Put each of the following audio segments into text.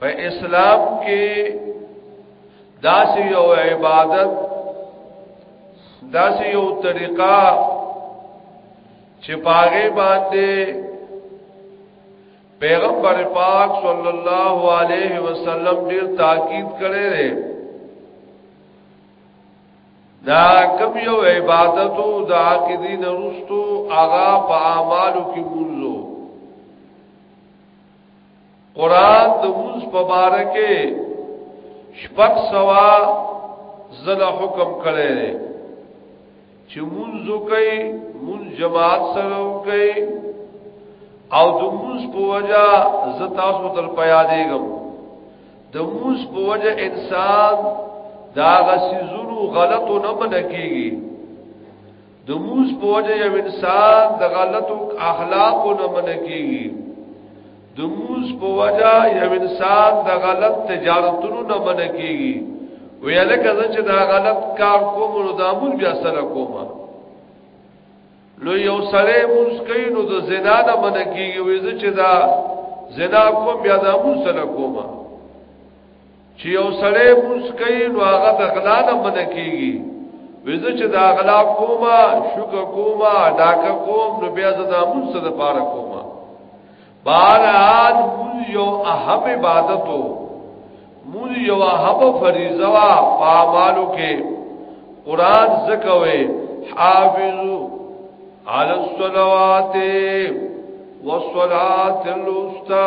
په اسلام کې داسې یو عبادت داسې یو طریقه چې پاغه باندې پیغمبر پاک صلی الله علیه وسلم ډیر تاکید کړی دی دا کوم یو عبادت او د عقیدې نرستو آغا په اعمالو کې ګورځو قران د موږ په باره کې شپږ سوا زله حکم کړی دی چې موږ کوي موږ جماعت سره کوي او د موږ په وجا ز تاسو تر پیا دیګم د موږ په وجا انسان دا غسیزونو غلطو نه بنکیږي د موز په وجه یو انسان د غلطو اخلاقو نه منکیږي د موز په وجه یو انسان د غلط تجارتونو نه منکیږي ویاله کزه چې دا غلط کار کوم نو دا موږ بیا سره کومه نو یو سړی موږ کوي نو د زنا نه منکیږي وې چې دا زنا کوم بیا دا موږ سره کومه چې یو سړی موس کوي نو هغه د غلا نه من کیږي وزه چې دا غلا کوما شکر کوما ادا کوم نو بیا زه د موس سره پاره کوما بارات موږ یو اهم عبادت وو موږ یو اهم فریضه وا پامالو کې قران زکوي حافظو علی الصلوات والصلاه الوسطى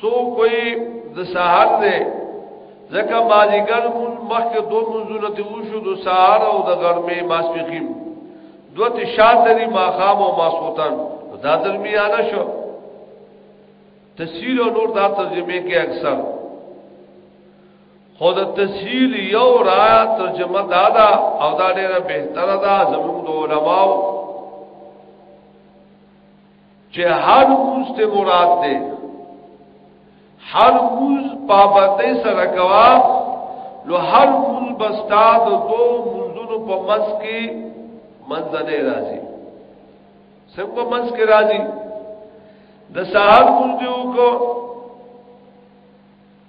سو کوئی د سحر دی ځکه مالیګر مون مخکې دو منځونه ته وشو د سحر او د ګرمې ماسپخیم دوه ته شاد لري ماخام او ماسوتن دا درمیانه شو تسهیل او نور دا ترجمه کې اکثر خود تسهیل یو را ترجمه دادا او دا ډیره بهتره ده زموږ د علماو چې هر موز ته مراد ده هر موز پابندۍ سره کوا نو هر موز بستا د دو موزونو په منځ کې منځنه راځي څنګه په منځ کې راځي د سحر موز دیو کو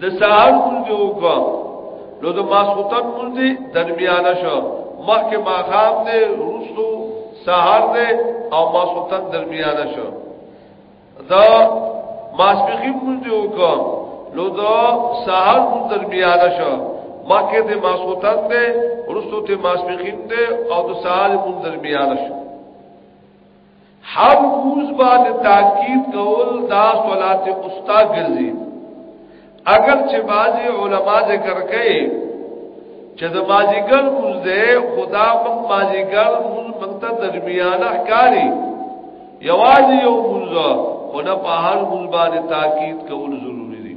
د سهار مونږ وکړو نو د ماسوتن مونږ درمیانه شو مخکې ماخام دې روسو سهار دې او ماسوتن درمیانه شو دا ماسپخیم مونږ وکړو نو دا سهار مونږ درمیانه شو مکه ته ماسوتن ده ورستو ته ماسپخین ده او د سهار مون درمیان شو هر موز باندې تاکید کول دا صلات اوستا ګرځي اگر چې بعضي علما ذکر کوي چې د ماجیګر موز ده خدا مون ماجیګر موز مونږ ته درمیانه ښکاری یوازې یو موز خو نه په هر موز باندې تاکید کول ضروري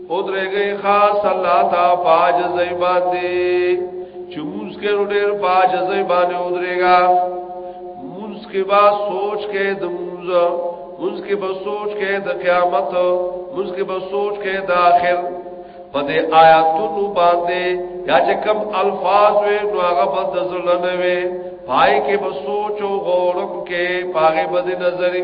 ادرګي خاص الله تا پاج زئی باندې چموز کې ډېر پاج زئی باندې ادرګا مونږ کې با سوچ کې د مونږ مونږ کې با سوچ کې د قیامت مونږ کې با سوچ کې د آخر په دې آیاتونو باندې یا چې کم الفاظ وې نو هغه په ځل نه وې پای کې به سوچ او غورم کې پاغه بد نظرې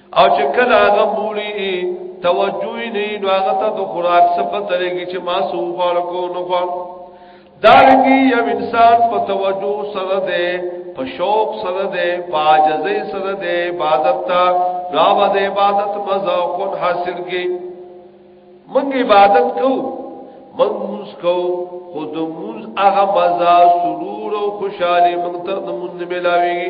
او چې کله هغه بولی توجه نه نو هغه ته د خوراک سبب ترېږي چې ما سو غوړ کو نو غوړ دارنګي یو انسان په توجه سره ده په شوق سره ده په عاجزۍ سره ده عبادت ته راو د عبادت مزه خو حاصل کی مونږ عبادت کو مونږ موږ کو خود موږ هغه مزه سرور او خوشاله مونږ ته مونږ ملاويږي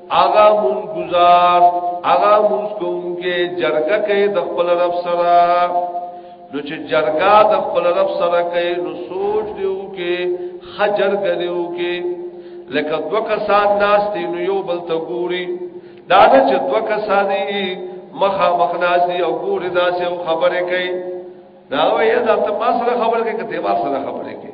اغا مون گزار اغا مون کوم کې جرګه کوي د خپل رب سره نو چې جرګه د خپل رب سره کوي نو سوچ دیو کې خجر غنیو کې لکه دو کسان ناس دی نو یو بل ته ګوري دا نه چې دو کسان دی مخه مخ ناس دی او ګوري دا سه خبره کوي دا وایي دا ته ما سره خبره کوي کته ما سره خبره کوي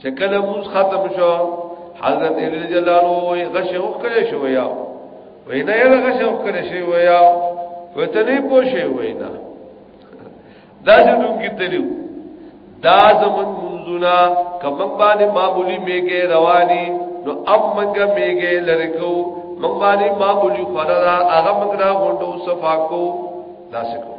چې کله موږ ختم شو حضرت علی جلالو وی غشه وکړې شو یا وینا یې غشه وکړې شو یا وته نه پوښې وینا دا زموږ کې تلیو دا زموږ منځونه کوم باندې معمولی میګه رواني نو اب منګه میګه لړکو موږ باندې معمولی خورا هغه موږ را غونډو صفا کو دا څه کو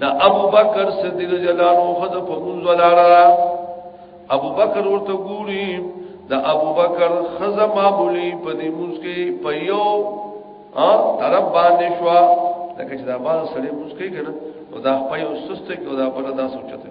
دا ابو بکر صدیق جلانو خد په منځ ولاره ابو بکر ورته ګوري دا ابو بکر خزه معمولی په دې منځ کې په یو ا طرف باندې شو لکه چې دا باز سړی منځ کې کنه او دا په یو سسته کې او دا په داسو چته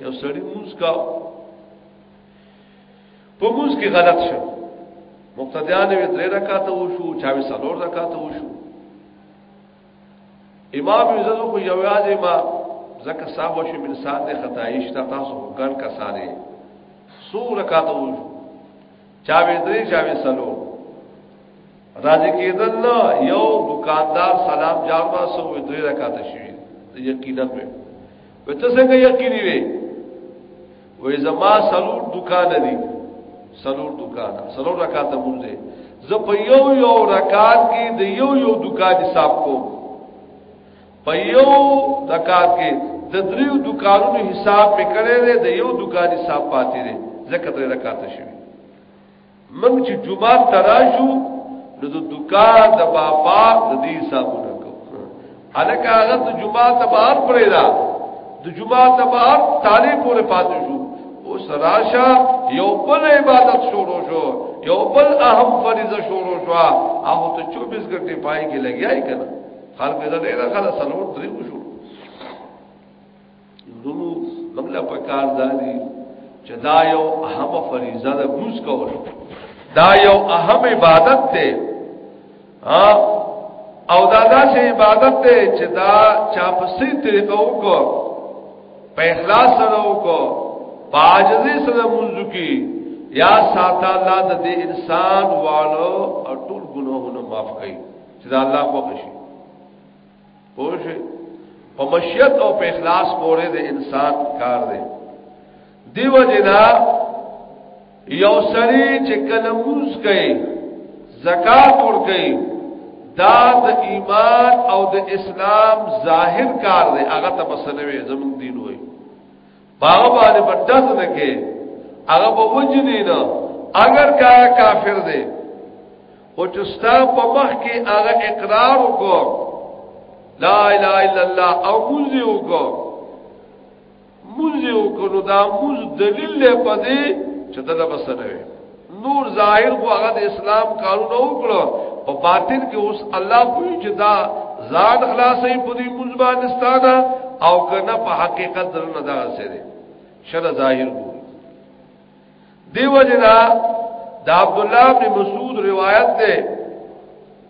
یو سړی موږ کا په موږ کې غلط شو مقتدیان وی درې رکعات وشو چا وی څلور رکعات وشو امام عزت خو یو یاد ما زکه صاحب شو من سان دې خدایش تا تاسو ګن کسانې سو رکعات وشو چا وی درې چا وی څلور راځي کېدل نه یو دکاندار سلام جار ما سو درې رکعات شوی یقینا به په ته څنګه یقیني وي وې زما سلور دکان دي سلور دکان سلور رکعات مونږ دي زه په یو یو رکعات کې د یو یو دکان حساب کوم په یو رکعات کې د دریو دکانونو حساب میکړې ده د یو دکان حساب پاتې ده زکه درې رکعات شوی موږ چې جمعه تراشو نو د دکان د بابا د دې حسابونه کو الکه هغه د جمعه ته بهر پرې دا د جمعه ته بهر تاله پورې پاتې شو او سراشه یو بل عبادت شروع شو یو بل اهم فریضه شروع شو هغه ته 24 غنټه پای کې لګیای کنه خلک دا ډیره خلاص سلوټ درې شو نورو موږ په کار دادي چې دا یو اهم فریضه ده موږ کول دا یو اهم عبادت ده او دا داسې عبادت ده چې دا چا په سي طریقه وکړو په اخلاص سره وکړو په عاجزي سره موږ کی یا ساته الله د دې انسان والو او ټول ګناهونه معاف کړي چې دا الله خوښ شي پوه په مشیت او په اخلاص پورې د انسان کار دی دیو جنا یو سری چې کلموز کوي زکات ور کوي دا د ایمان او د اسلام ظاهر کار دی هغه ته بسنوي زموږ دین وایي باغ باندې بټاس نه کې هغه به وجنی نه اگر کا کافر دی او چې ستا په مخ کې هغه اقرار وکړ لا اله الا الله او مونږ وکړ مونږ وکړو دا مونږ دلیل له پدې چې دغه بسنه وي نور ظاهر خو هغه د اسلام کارونه وکړو په باطن کې اوس الله کوی چې دا ځان خلاصې په دې مزبانستان او کنه په حقیقت درنه دا سره شر ظاهر کو دیو جنا دا عبد الله بن مسعود روایت ده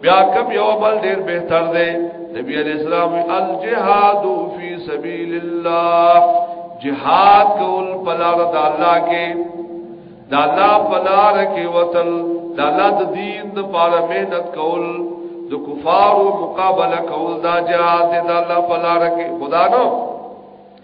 بیا کم یو بل ډیر بهتر دی نبی علیہ السلام الجهاد فی سبیل الله جهاد کول پلار د الله کې د الله پلار کې وتل د الله د دین د پاره مهنت کول د کفارو مقابله کول دا جهاد د الله پلار کې خدا نو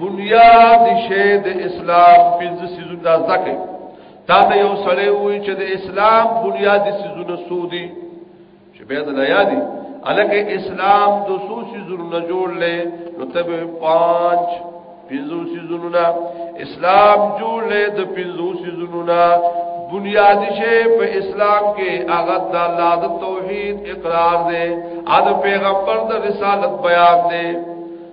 بنیاد شه د اسلام پنځه سيزو دا زکه تا ته یو سړی وای چې د اسلام بنیاد سيزونه سودي چې به دا یادي الکه اسلام د سو سيزو نه جوړ لې نو ته به پنځ پنځو سيزونو نه اسلام جوړ لې د پنځو سيزونو نه بنیاد شه په اسلام کې هغه د الله د توحید اقرار دی ا د پیغمبر د رسالت بیان دی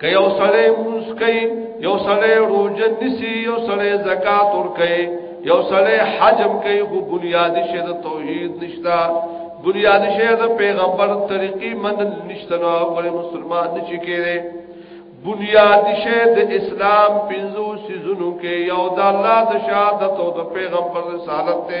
که یو سړی مونږ کوي یو سړی روزه نسی یو سړی زکات ور کوي یو سړی حج هم کوي خو بنیادی شی د توحید نشتا بنیادی شی د پیغمبر طریقې من نشته نو غره مسلمان نشي کېږي بنیادی شی د اسلام پنځو سيزونو کې یو د الله د شهادت او د پیغمبر رسالت ته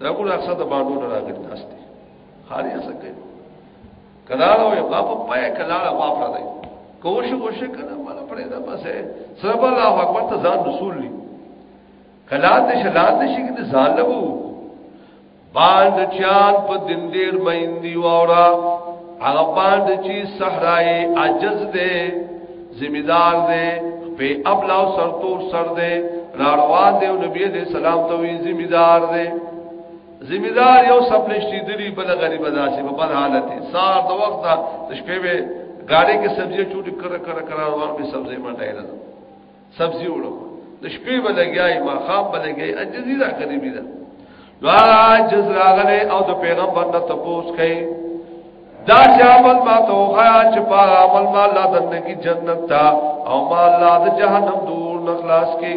دا ګور اکثر د باندو نه راغلی تاسو ته خاري څه کوي کلاړ او غاپ پای کلاړ غاپ را دی کوش کوش کنه مال پرې دا بس ہے سب الله اکبر ته ځان رسول لی کلات شلات شي کې ځان له باند چان په دندیر مېندی وورا هغه باند چې صحرای عجز دې ذمہ دار دې په ابلا او سرتور سر دې راروان دې نبی دې سلام ته وی ذمہ دار دې ذمہ دار یو سپلشتي دلی بل غریب داسې په بد حالت سار د وخت د شپې به گاڑی کې سبزی چوټي کړه کړه کړه روان به سبزی منډای نه سبزی وړو د شپې بلګیای ما خام بلګیای اجزی را قریبی ده نو هغه جز راغله او د پیغمبر نه تپوس کړي دا شامل ما ته وخایا چې په عمل ما الله دنه کی جنت تا او ما الله د جهنم دور نخلاص کې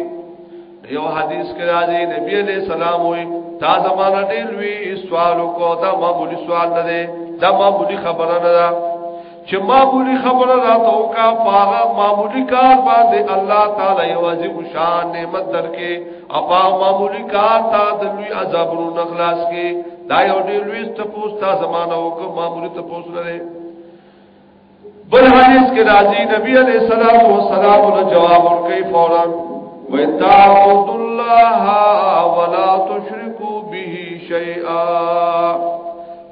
یو حدیث کې راځي نبی علیہ السلام وي تا زمانہ ډېر وی سوال کو دا معمولی سوال نه دی دا معمولی خبره نه ده چې معمولی خبره راته وکا پاغه معمولی کار باندې الله تعالی یوازې مشان نعمت درکې او پاغه معمولی کار تا د لوی عذابونو نخلاص کې دا یو ډېر لوی تپوس تا زمانہ وک معمولی تپوس لري بل حدیث کې راځي نبی علیہ الصلوۃ والسلام له جواب ورکړي فورا وَتَعْبُدُ اللَّهَ وَلَا تُشْرِكُوا بِهِ شَيْئًا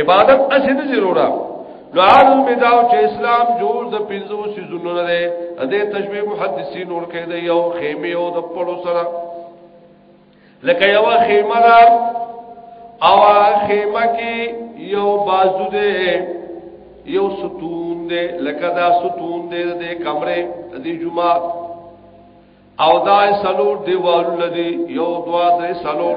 عبادت اسی نه ضرورا لعال البداو چې اسلام جوړ د پنځو سيزونو نه ده دې تشبيه محدثين ور کې دی یو خیمه او د پړو سره لکه یو خیمه را او خیمه کې یو بازو ده یو ستون ده لکه دا ستون ده د کمرې د جمعه او دا سلور دیوالونه دي یو دوا درې سلور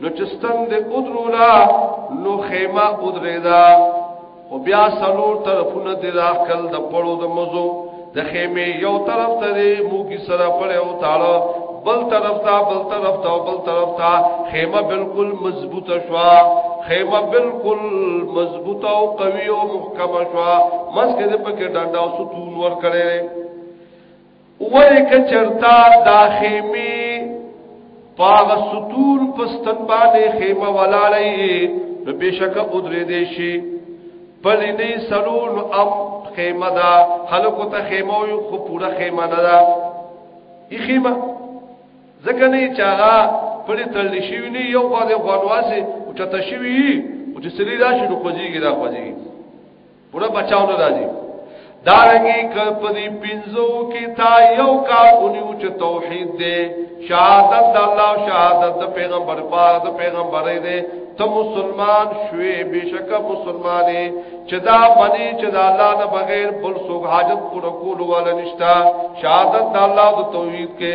نو چستن دې ادرولا نو خیمه ادریدا او بیا سلور طرفونه دې راخل د پړو د مزو د خیمه یو طرف ته دې موګي سره پړې او تاړه بل طرف ته بل طرف ته بل طرف ته خیمه بالکل مضبوطه شوا خیمه بالکل مضبوطه او قوي او محکمه شوا مسکه دې پکې ډنډا او ستون ور کړې ولی که چرتا دا خیمه پاغ ستون پستن باندې خیمه ولاړی نو بشک ادری دی شي پلی نه سلول ام خیمه دا خلکو ته خیمه یو خو پورا خیمه نه دا ای خیمه ځکه نه چاغه پلی تل شي نه یو باندې غوړواسه او چته شي او چې سلی راشي نو خوځيږي دا خوځيږي پورا بچاو نه راځي دا رنګي په دې پنځو کې تا یو کار اونیو چې توحید دی شهادت د الله شهادت د پیغمبر پاک د پیغمبرې دی ته مسلمان شوې بشک مسلمانې چې دا باندې چې دا الله نه بغیر بل څوک حاجت پوره کول ولا نشتا شهادت د الله د توحید کې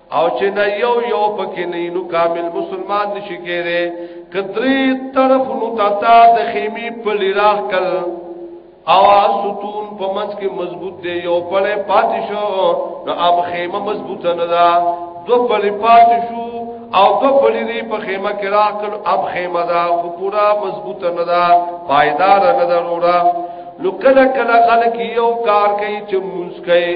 او چې دا یو یو پکې نه نو کامل مسلمان نشي کېره کتري طرف نو تاتا د خیمه په لراخ کل او ستون په منځ کې مضبوط دی یو پړې پاتې شو نو اب خیمه مضبوط نه ده دو پړې پاتې شو او دو پړې دی په خیمه کې راخ کل اب خیمه ده خو پورا مضبوط نه ده پایدار نه ده وروړه نو کله کله خلک یو کار کوي چې مونږ کوي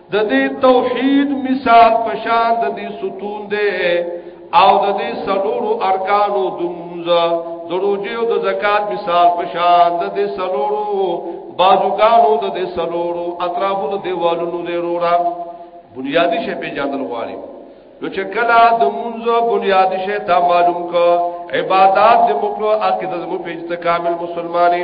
د دې توحید مثال پشان د دې ستون دی او د دې سلورو ارکانو د مونږ د روزي او د زکات مثال پشان د دې سلورو بازوګانو د دې سلورو اطرافو د دیوالونو دی رورا بنیادی شی په جاندل غواړي نو چې کله د مونږ بنیادی شی ته معلوم کو عبادت د مکلو عقیده مو په کامل مسلمانې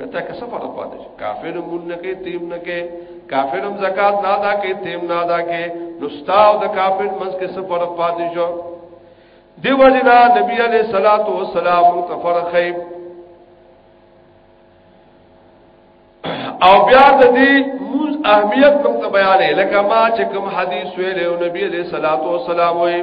نتا که سفر پاتې شي کافر مون نه کې تیم نه کې کافر هم زکات نه ادا کې تیم نه ادا کې نو ستاو د کافر منځ کې سفر پاتې شو دیو جنا نبی علیہ الصلات والسلام تفرخیب او بیا د دې موز اهمیت موږ ته بیانې لکه ما چې کوم حدیث ویلو نبی علیہ الصلات والسلام وایي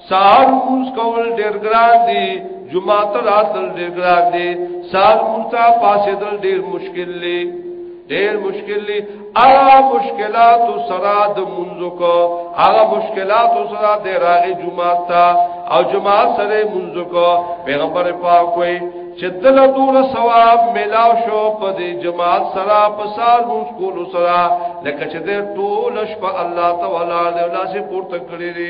سار موز کول ډیر ګران دی جمعه ته راتل ډیر ګران دی سار موز ته پاسېدل ډیر مشکل دی ډیر مشکل دی هغه مشکلات سره د منځو کو هغه مشکلات سره د راغې جمعه ته او جمعه سره منځو کو پیغمبر پاک کوئی چې دل دور ثواب ملاو شو په دې جماعت سره په سال موږ کول سره لکه چې د ټول شپه الله تعالی له لاسه پورته کړی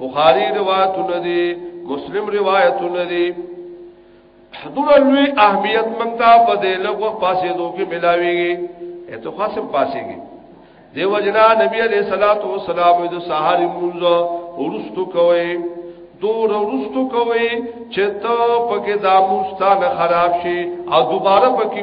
بخاری روایت ندی مسلم روایت ندی حضور لوی اهمیت منتا په دې لګو پاسې دوکي ملاويږي اته خاصم پاسيږي دیو جنا نبی علیہ الصلوۃ والسلام د سحر منځ ورستو کوي دور ورستو کوي چې ته پکې دا مستان خراب شي او دوباره پکې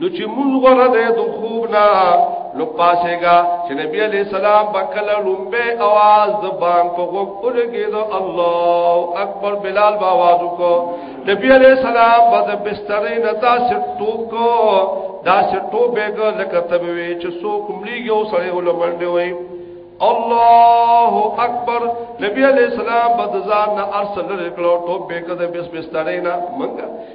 نو چې مونږ غره ده د خوب نه نو پاسېګا چې نبی عليه السلام بکله لومبه आवाज د بام په غوږ ولګي دا الله اکبر بلال با आवाज کو نبی عليه السلام په بسترې نه تاسو ټوکو دا سټو بیګ لکه تبوي چې سو کومليږي او سړی ولمنډي وي الله اکبر نبی علیہ السلام بدزان نه ارسل لري کلو ټوب بیګ د بس بسترینا منګه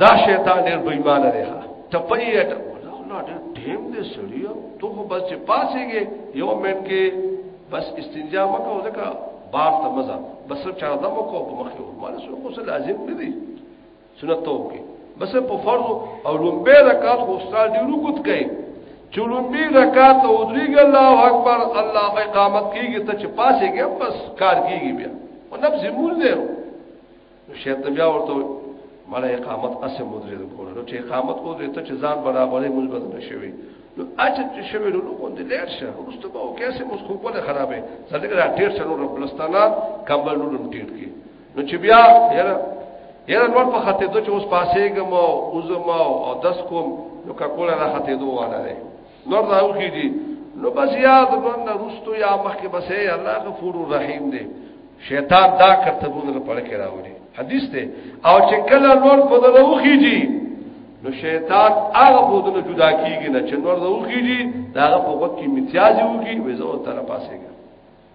دا شیطان ډیر بېمانه دی ها ټپي اټ الله ډیر ټیم دې سړی ته خو بس چې پاسېږي یو منټ کې بس استنجا مکو ځکه بار ته مزه بس چا دم کو په مخ کې مال سو خو سره لازم نه دی سنت ته وکي بس په فرض او لومبه رکعت خو استاد دی رکوت کوي چلومبی رکعت او دریګ الله اکبر الله اقامت کیږي ته چې پاسېږي بس کار کیږي بیا او نفس مول دی شیخ ته بیا ورته مله اقامت اسه مدرې د کول نو چې اقامت کو دې ته چې ځان برابرې موږ بد نشوي نو اچ چې شوی نو کو دې لیر شه ورسته به او کیسه موږ خو په خرابې ځلګ را ټیر شنو رب لستانا کمبل نورم ټیر کی نو چې بیا یاره یاره نور په خاطر ته چې اوس پاسېګم او اوزم او دس کوم نو کا کوله را خاطر دوه والا دی نور راو کی دي نو بس یاد باندې رستو یا مخکې بس اے الله غفور رحیم دی شیطان دا کرته بوله پړ کې راوړي حدیث ته او چې کله نور په دغه وخی دي نو شیطان هغه بودنه جدا کیږي نه چې نور دغه وخی دي دا په وخت کې امتیاز وږي وې زو تر پاسه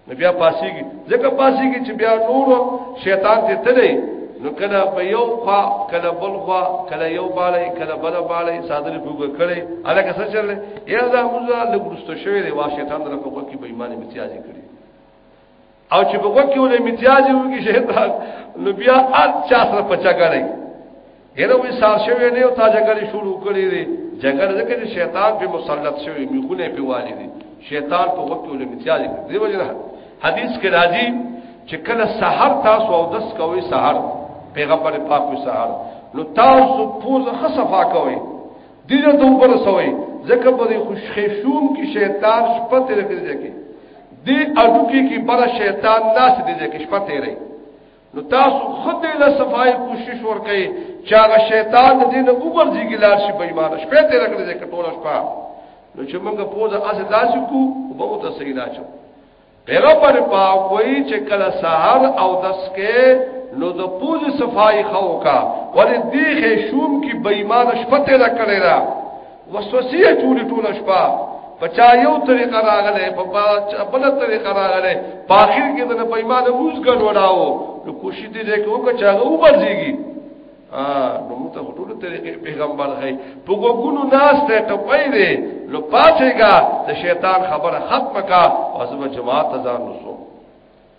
نو بیا پاسیږي ځکه پاسیږي چې بیا نور شیطان ته تلې نو کله په یو خوا کله بل خوا کله یو بالا کله بل بالا صادر بوګ کړي الکه څه چلې یا دا موږ له ګرستو شوی دی وا شیطان در په کې بېمانه امتیازي کړي او چې په کې ولې امتیازي وږي شیطان نو بیا اچ چا سره پچا کړي یره وی سار شوی نه او تا جګړه شروع کړې دي جګړه ځکه چې شیطان په مسلط شوی میخونه په والی دي شیطان په وخت ولې امتیاز دی وجه حدیث کې راځي چې کله سحر تاسو او دس کوي سحر پیغمبر پاک په سحر نو تاسو پوز خصفا کوي دغه د اوپر سوي ځکه په دې خوش خېشوم کې شیطان شپه تیر کړی دی دې اډو کې کې بل شیطان ناس دې کې شپه تیرې نو تاسو خود دې له صفای کوشش ورکړئ چې هغه شیطان دې نه وګرځي ګلار شي بېمانه شپه ته رکړې دې کټوله شپه نو چې موږ په ځا از داسې کو به مو ته صحیح نه چو پیغمبر پاک وایي چې کله سحر او دس کې نو د پوز صفای خو کا ولې دې خې شوم کې بېمانه شپه ته رکړې را وسوسه چوری ټول شپه پچا یو طریقه راغله په بل طریقه راغله په اخر کې د په ایمان موز ګډ وډاو نو کوشش دې دې کوو چې هغه وبځيږي ا نو موږ ته ټول طریقې پیغمبر هي په ګونو ناس ته ټپای دې نو پاتېګا د شیطان خبره ختمه کا او زما جماعت ځان نو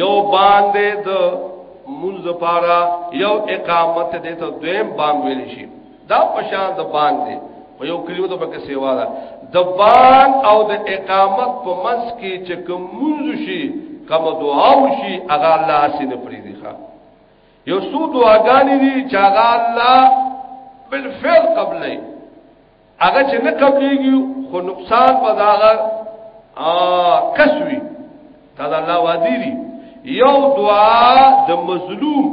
یو باندې د منځ پارا یو اقامت دې ته دویم بام ویل شي دا پشان د باندې په یو کلیو ته پکې سیوا ده د بان او د اقامت په منځ کې چې کوم منځ شي کوم دعا وشي هغه الله سینه پری دی ښا یو څو دعاګانې دي چې هغه الله بالفعل قبلې هغه چې نه قبليږي خو نقصان په داغه کسوي دا الله وادي دي یو دعا د مظلوم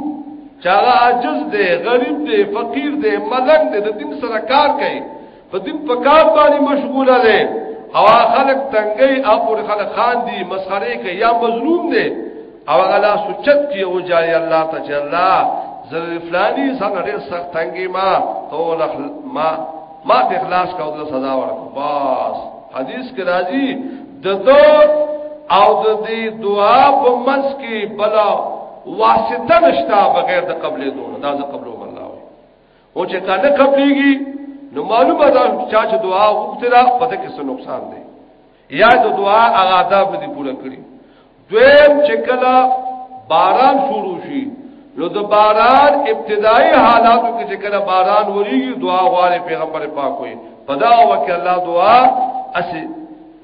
چاغه عجز دی غریب دی فقیر دی ملنګ دی د دین سره کار کوي په دین په کار باندې مشغوله دی او خلک تنګي او خلک خان دي مسخره کوي یا مظلوم دی او هغه لا سوچت کې او جای الله ته چې الله زر فلانی څنګه ډېر سخت تنګي ما تو لخ ما ما ته اخلاص کا او سزا ورکو بس حدیث کې راځي د دو او د دې دعا په منځ کې بلا واسطه نشتا بغیر د قبلې دوه دا د قبلو الله او چې کله قبليږي نو معلومه ده چې دعا وکړه پته کې څه نقصان دی یا د دعا هغه آداب دې پوره کړی دویم چې کله باران شروع شي نو د باران ابتدایي حالاتو کې چې کله باران وریږي دعا غواړي پیغمبر پاک وي په دا وخت کې الله دعا اسی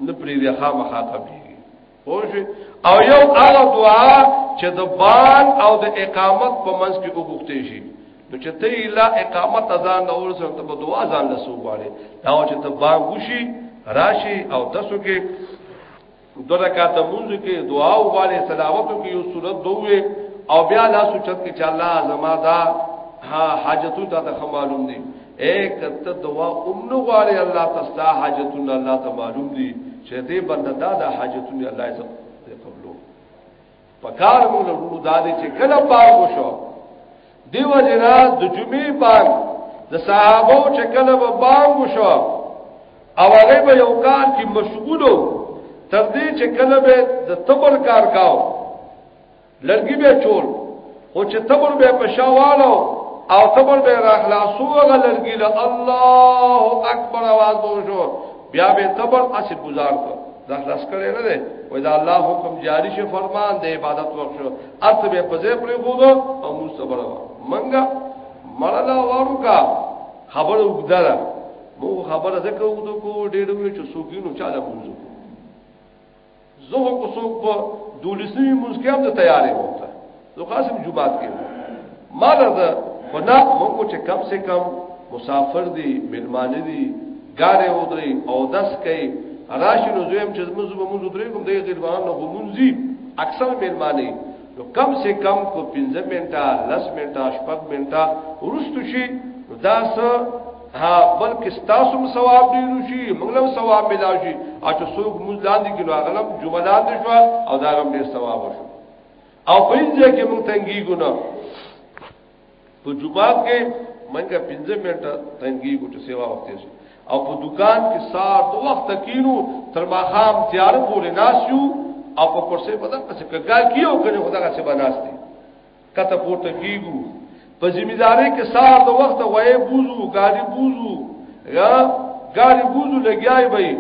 نه پرې دی خامخا قبلي او یو هغه دعا چې د بان او د اقامت په منځ کې وګښتې شي نو چې ته لا اقامت ځان نه ورسره ته په دعا ځان نه سو غواړي دا چې ته بانګ وشي راشي او تاسو کې دوه رکعات مونږ کې دعا وغواړي صلوات کې یو صورت دوه او بیا لا سوچت کې چې الله زما دا ها حاجتو ته ته معلوم دي اے کته دعا اومنو غواړي الله تستا حاجتونه الله ته معلوم دي چې دې بنده دا د حاجتونه الله یې قبلو پکار مو له ورو دادې چې کله پاک وشو دیو جنا د جمعې پاک د صحابه چې کله به پاک وشو او هغه به یو کار کې مشغولو تر دې چې کله به د تبر کار کاو لرګي به چول خو چې تبر به پښاوالو او تبر به راخلاصو غلرګی له الله اکبر आवाज وشو بیا به تبر اسی گزار کو دا خلاص کړي نه ده وای دا الله حکم جاری شه فرمان دی عبادت وخت شو ارت به پځې پرې خو او موږ صبر منګه مرلا وارو کا خبر وګدره مو خبره زکه وګدو کو ډېر وی چې سوګینو چاله موږ زه خو څوک په دولسمي مونږ کې هم ته تیارې وته زه قاسم جوبات کې ما له خدا مونږ چې کم سے کم مسافر دي ملمانه دي ګاره ودري او دس کوي راشي نو زم چې موږ به موږ درې کوم دغه غیربان نه غومونځي اکثر ملمانه نو کم سے کم کو 15 منټه 10 منټه 15 منټه ورستو شي دا سه ها بلکې تاسو هم ثواب دی شي موږ له ثواب ملا شي او چې څوک موږ لاندې کې راغلم جمعه لاندې شو او دا هم ډیر ثواب شو او په دې کې موږ تنګي ګنا په جمعات کې منګه 15 منټه تنګي کو چې سیوا وخت شي او په دکان کې سار تو وخت کینو تر ما خام تیار پورې ناسیو او په کرسي په دغه څه کګا کیو کنه خدای څخه بناستي کته پورته کیګو په ذمہ داری کې سار تو وخت وای بوزو ګاډي بوزو یا ګاډي بوزو لګیای وای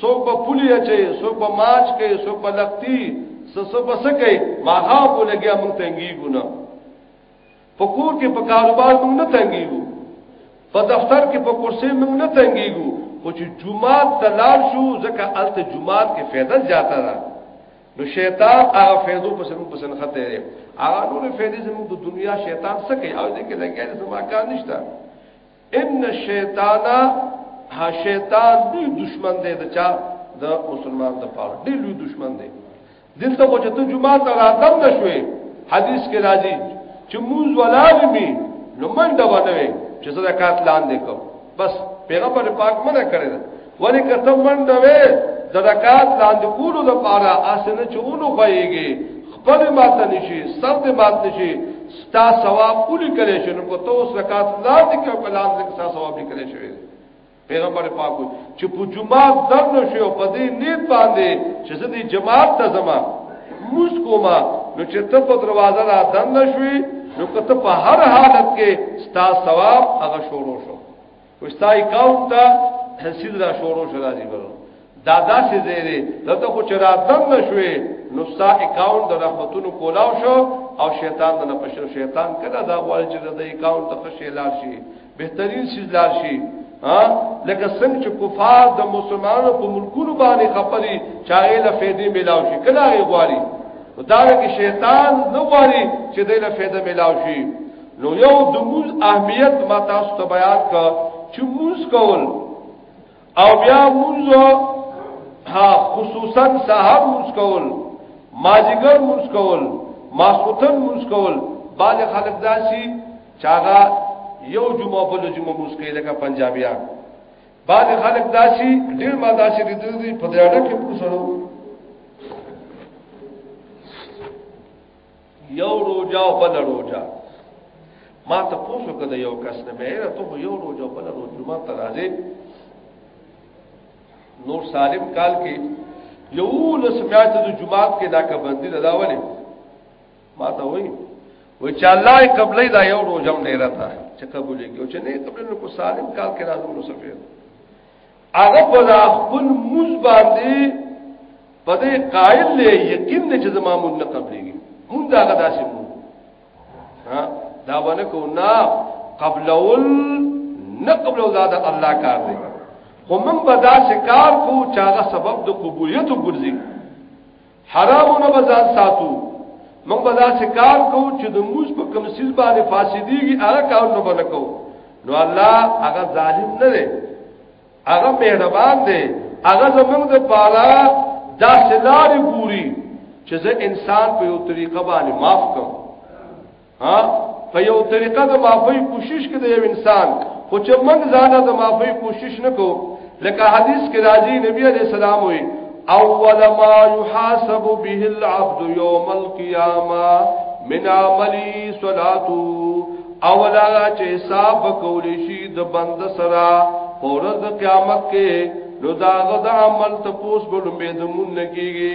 څوک په پولی اچي څوک په ماچ کې څوک په لکتی سسو بسکه ما ها په لګیا مونږ تنګي ګونه په کور کې په کاروبار موږ نه تنګيږو په دفتر کې په کرسي موږ نه تنګيږو خو چې جمعات ته لاړ شو ځکه الته جمعات کې فایده زیاته ده نو شیطان هغه فایدو په سر په سن خطه دی هغه نور فایده زموږ د دنیا شیطان څه کوي او دې کې لګیا دي زما کار نشته ان الشیطان ها شیطان دی دشمن دی د چا د مسلمان د پاره دی لوی دشمن دی دلته خو چې ته جمعه ته راتم نشوي حدیث کې راځي چې مونږ ولالمی نو منډه ونوي چې زه کات لاندې کوم بس پیغمبر پاک منه کړی ولی که ته منډه وې د رکعات لاندې کولو لپاره اسنه چونو خوېږي خپل ماته نشي سر دې مات نشي ستا ثواب پوری کړي شنو کو ته اوس رکعات لاندې کې په لاندې کې ستا ثواب دې کړي شوی پیغمبر پاک چې په جمعه درن شي او په دې نیت باندې چې زه دې جماعت ته زما موس کوما نو چې ته په دروازه را دن شوي نو که ته په هر حالت کې ستا ثواب هغه شروع شو وستای قوم ته حسید را شورو شدا دی بلو دادا سے زیرے دتا خو چرا تم نشوی نو ستا اکاونٹ د رحمتونو کولاو شو او شیطان نه پښو شیطان کله دا غواړي چې د اکاونټ ته خوشی لار شي بهترین شي لار شي ها لکه څنګه چې کفار د مسلمانانو په ملکونو باندې خپري چاغې له فائدې ملاو شي کله یې غواړي دا کې شیطان نه غواړي چې دې له فائدې ملاو شي نو یو د موز اهمیت ما تاسو ته بیان کا چې موز کول او بیا موز ها خصوصا سحر موز کول ماجګر موز کول ماسوتن موز کول بعض خلک داسي چاغه یو جمعه بل جمعه موز کوي لکه پنجابیان بعض خلک داسي ډیر ما داسي دي دوی په دې اړه کې پوښتنه یو روجا او بل روجا ما ته پوښتنه کړه یو کس نه مې ته یو روجا او بل روجا ما ته راځي نور سالم کال کې یو لس میاشت د جمعات کې دا کبندی دا ولې ما ته وایي و چې الله قبلې دا یو روزم نه راته چې قبول کیو چې نه قبل نو کو سالم کال کې راځو نو سفیر هغه په خپل موز باندې په دې قائل له یقین نه چې زما مون نه قبلېږي مون دا غدا شي مون ها دا باندې کو نه قبلول نه قبلول دا د الله کار دی خو من به دا شکار کو چې هغه سبب د قبولیت وګرځي حرامو نه بزان ساتو موږ به دا کار کوو چې د موز په کم سیز باندې فاسدیږي هغه کار نه باندې کوو نو الله هغه ظالم نه دی هغه مهربان دی هغه زموږ د پاره دا سلاري ګوري چې زه انسان په یو طریقه باندې معاف کوم ها په یو طریقه د معافی کوشش کې د یو انسان خو چې موږ زیاده د معافی کوشش نکو لکه حدیث کې راځي نبی علیہ السلام وي اول ما يحاسب به العبد يوم القيامه من عملي صلاته اولا چې حساب کول شي د بند سره پورز د قیامت کې نو داغه د عمل ته پوس بلومې د مون نکیږي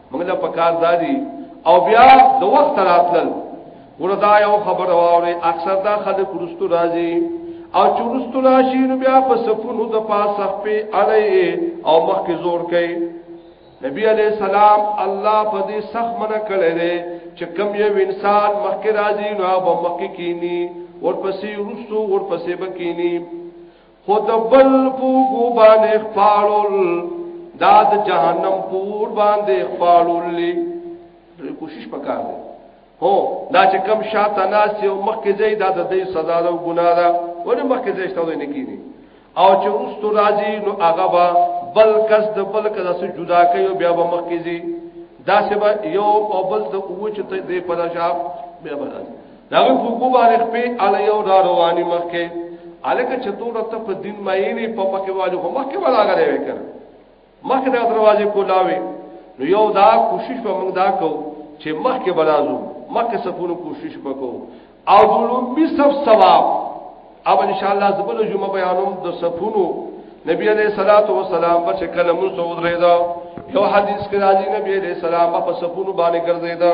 موږ له پکار دادي او بیا د وخت راتلل وردا یو خبر واوري اکثر دا خلک ورستو راځي او چورستو راشي نو بیا په صفونو د پاسه په اړه او مخکې زور کوي نبی علیہ السلام الله په دې سخت منع کړی دی چې کم یو انسان مخکې راځي نو هغه مخکې کینی ورپسې ورستو ورپسې بکینی خو د بل پوګو باندې خپالول دا د جهنم پور باندې خپالول لري کوشش وکړ هو دا چې کم شاته ناس یو مخکې ځای دا د دې سزا او ګناه ده ولې مخکې ځای شته نه کینی او چې رستو راځي نو هغه با بل کس د بل کس سره جدا کوي بیا به مخکې ځي دا سبا یو او بل د اوچ ته دې پرشاب بیا به راځي دا په کوو باندې خپې اړه یو را رواني مخکې الکه چتور ته په دین ماینه په مکه والو هم مخکې ولاغره وکړ مخکې دا دروازه کولاوي نو یو دا کوشش په موږ دا کو چې مخکې بلازو مخکې سفونو کوشش وکړو او دولم به سب ثواب او ان شاء الله زبل جمعه بیانوم د سفونو نبی علیہ الصلات والسلام په شکل موږ سعود رضا یو حدیث کې راځي نبی علیہ السلام په سفونو باندې ګرځیدا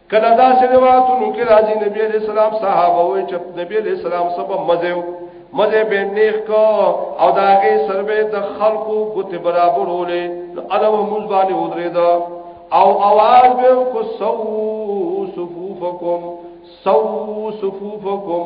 کله دا چې روایتونو کې راځي نبی عليه السلام صحابه وي چې نبی عليه السلام سبب مزه مزه به نیخ کو او داغه سربه د خلقو ګوت برابر ولې علم موږ باندې ودرې دا او आवाज به کو سو صفوفکم سو صفوفکم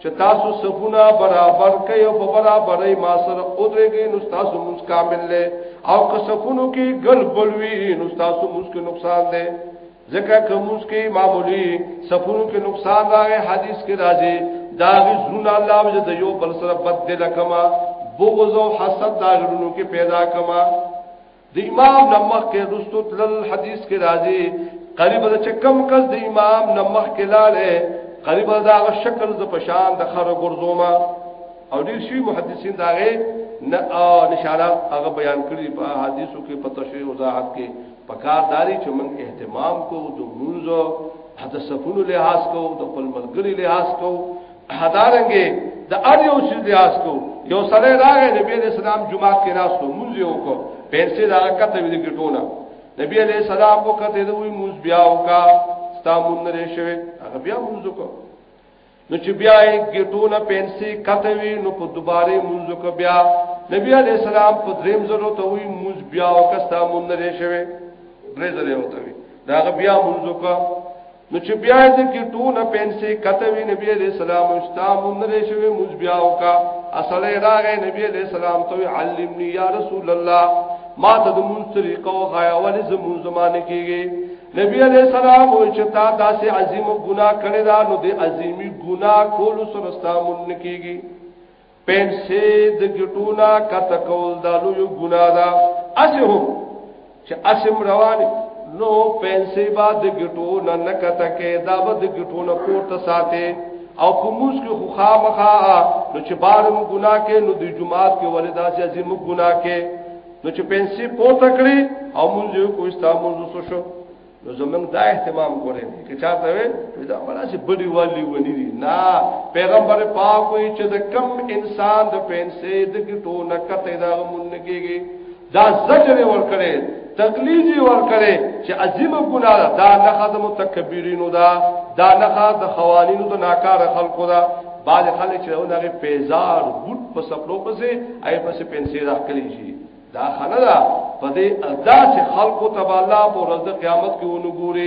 چې تاسو صفونه برابر کړئ او په برابرۍ ما سره ودرېږئ نو تاسو موږ کامل لې او که صفونو کې ګل بلوي نو تاسو موږ کې نقصان دی ځکه که موږ کې معمولی صفونو کې نقصان راغی حدیث کې راځي دا زونه الله وجه د یو بل سره بدل کما بغض او حسد دا زړونو کې پیدا کما د امام نمخ کې رستو تل حدیث کې راځي قریب د چکم کس د امام نمخ کې لاله قریب دا شکل ز پشان د خر ګرځوما او ډیر شي محدثین داغه نه نشاله هغه بیان کړی په حدیثو کې په تشریح وضاحت کې پکار داری چې موږ اهتمام کو د موزو حد صفونو لحاظ کو د خپل ملګری لحاظ کو هدارنګه د ار یو چې دیاستو یو سره راغی نبی علیہ السلام جمعه کې راستو مونږ یو کو پیسې دا کته ویل کې ټوله نبی علیہ السلام کو کته دوی مونږ بیا وکا ستامون لري شوی هغه بیا مونږ کو نو چې بیا یې ګټونه پیسې کته وی نو په دوباره مونږ کو بیا نبی علیہ السلام په دریم زرو ته وی مونږ بیا وکا ستامون لري شوی درې زره وته وی دا بیا مونږ کو نو چې بیا دې کې ټول پنسي کتوي نبی عليه السلام شتا مونږ نه شوي موږ بیا وکا اصل راغې نبی عليه السلام ته علمني يا رسول الله ما ته د مونږ طریقو خایا ولې زمون زمانه کېږي نبی عليه السلام او چې تا داسې عظیم ګناه کړی دا نو دې عظیمي ګناه کول سره ستا مونږ کېږي پنسه د ګټونا کته کول دا لوی ګنا ده اسه هم چې اسم روانه نو پنسه با د ګټونا نه کته کې دا به د ګټونا پورته ساتي او کوموس کې خو خامخا نو چې بارم ګنا کې نو د جمعات کې ولدا چې عظیم ګنا کې نو چې پنسه پورته کړی او مونږ یو کوستا مونږ شو نو زمونږ دا اهتمام کولای دي چې چاته وي دا ولا چې بډي والی ونی دي نه پیغمبر پاک وي چې د کم انسان د پنسې د ګټو نه کته دا مونږ کېږي دا زجر ور کړې تقلید ور کړې چې عظیمه ګناه ده دا نه خدای متکبرینو دا دا نه د خوانینو د ناکار خلقو دا بعض خلک چې دغه پیزار بوت په سپلو پسې اې پسې پنسې راخلي شي دا خلدا په دې ادا چې خلقو تبالا په ورځ قیامت کې ونګوري